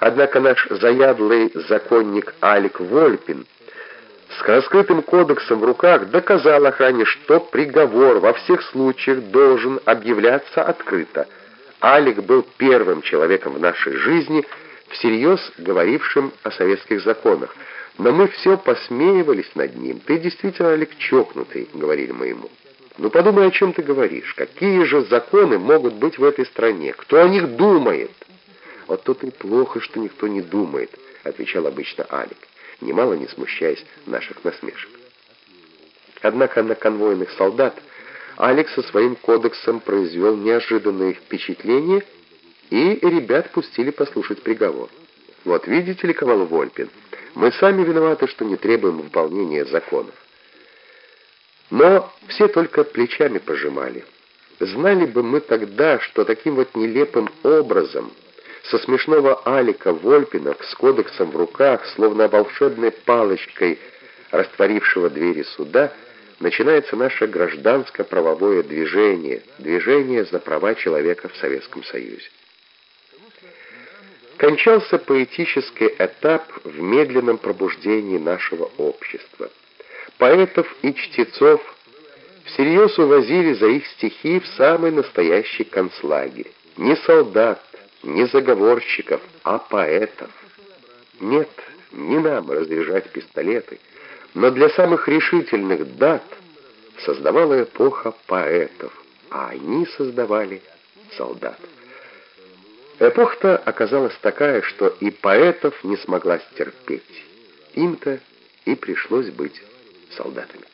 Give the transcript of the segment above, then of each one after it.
Однако наш заядлый законник Алик Вольпин с раскрытым кодексом в руках доказал охране, что приговор во всех случаях должен объявляться открыто. Алик был первым человеком в нашей жизни, всерьез говорившим о советских законах. Но мы все посмеивались над ним. «Ты действительно, Алик, чокнутый», — говорили мы ему. «Ну подумай, о чем ты говоришь. Какие же законы могут быть в этой стране? Кто о них думает?» «Вот тут и плохо, что никто не думает», — отвечал обычно Алик, немало не смущаясь наших насмешек. Однако на конвойных солдат Алекс со своим кодексом произвел неожиданное впечатление, и ребят пустили послушать приговор. Вот видите ли, Ковал Вольпин, мы сами виноваты, что не требуем выполнения законов. Но все только плечами пожимали. Знали бы мы тогда, что таким вот нелепым образом со смешного Алика Вольпина с кодексом в руках, словно волшебной палочкой растворившего двери суда, начинается наше гражданско-правовое движение, движение за права человека в Советском Союзе. Кончался поэтический этап в медленном пробуждении нашего общества. Поэтов и чтецов всерьез увозили за их стихи в самый настоящий концлагерь. Не солдат, не заговорщиков, а поэтов. Нет, не нам разряжать пистолеты, но для самых решительных дат создавала эпоха поэтов, а они создавали солдат. Эпоха-то оказалась такая, что и поэтов не смогла стерпеть. Им-то и пришлось быть солдатами.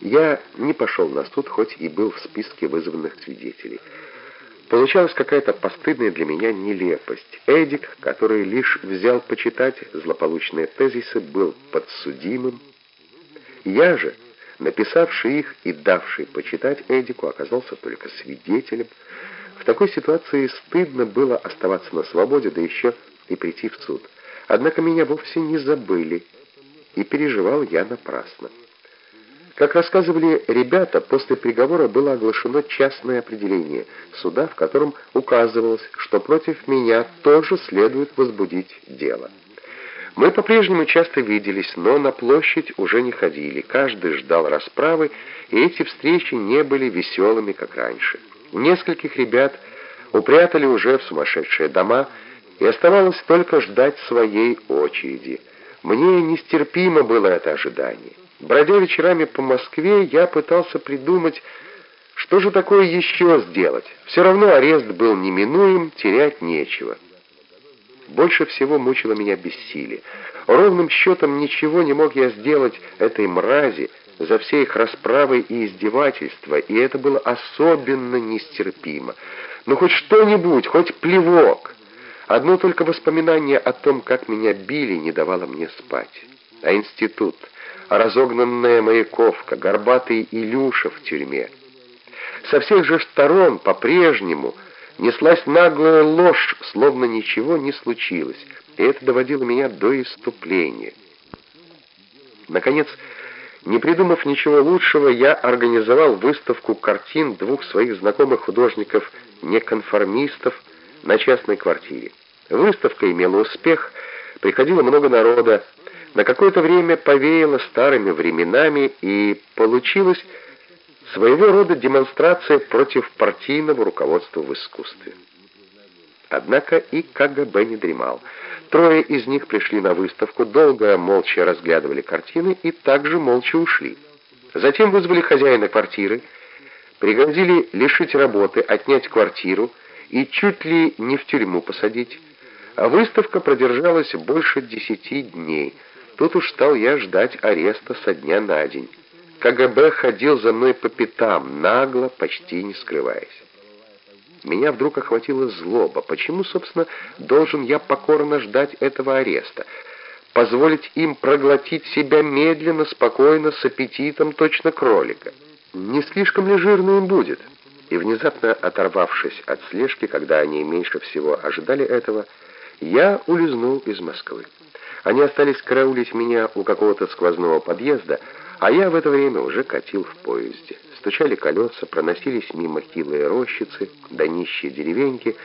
Я не пошел на суд, хоть и был в списке вызванных свидетелей. Получалась какая-то постыдная для меня нелепость. Эдик, который лишь взял почитать злополучные тезисы, был подсудимым. Я же, написавший их и давший почитать Эдику, оказался только свидетелем. В такой ситуации стыдно было оставаться на свободе, да еще и прийти в суд. Однако меня вовсе не забыли, и переживал я напрасно. Как рассказывали ребята, после приговора было оглашено частное определение суда, в котором указывалось, что против меня тоже следует возбудить дело. Мы по-прежнему часто виделись, но на площадь уже не ходили. Каждый ждал расправы, и эти встречи не были веселыми, как раньше. Нескольких ребят упрятали уже в сумасшедшие дома, и оставалось только ждать своей очереди. Мне нестерпимо было это ожидание. Бродя вечерами по Москве, я пытался придумать, что же такое еще сделать. Все равно арест был неминуем, терять нечего. Больше всего мучило меня бессилие. Ровным счетом ничего не мог я сделать этой мрази за все их расправы и издевательства, и это было особенно нестерпимо. Ну хоть что-нибудь, хоть плевок. Одно только воспоминание о том, как меня били, не давало мне спать. А институт разогнанная Маяковка, горбатый Илюша в тюрьме. Со всех же сторон по-прежнему неслась наглая ложь, словно ничего не случилось, и это доводило меня до иступления. Наконец, не придумав ничего лучшего, я организовал выставку картин двух своих знакомых художников-неконформистов на частной квартире. Выставка имела успех, приходило много народа, на какое-то время повеяло старыми временами и получилась своего рода демонстрация против партийного руководства в искусстве. Однако и КГБ не дремал. Трое из них пришли на выставку, долго молча разглядывали картины и также молча ушли. Затем вызвали хозяина квартиры, пригрозили лишить работы, отнять квартиру и чуть ли не в тюрьму посадить. А выставка продержалась больше десяти дней – Тут уж стал я ждать ареста со дня на день. КГБ ходил за мной по пятам, нагло, почти не скрываясь. Меня вдруг охватила злоба. Почему, собственно, должен я покорно ждать этого ареста? Позволить им проглотить себя медленно, спокойно, с аппетитом, точно кролика? Не слишком ли жирно им будет? И внезапно оторвавшись от слежки, когда они меньше всего ожидали этого, я улизнул из Москвы. Они остались караулить меня у какого-то сквозного подъезда, а я в это время уже катил в поезде. Стучали колеса, проносились мимо хилые рощицы, да нищие деревеньки,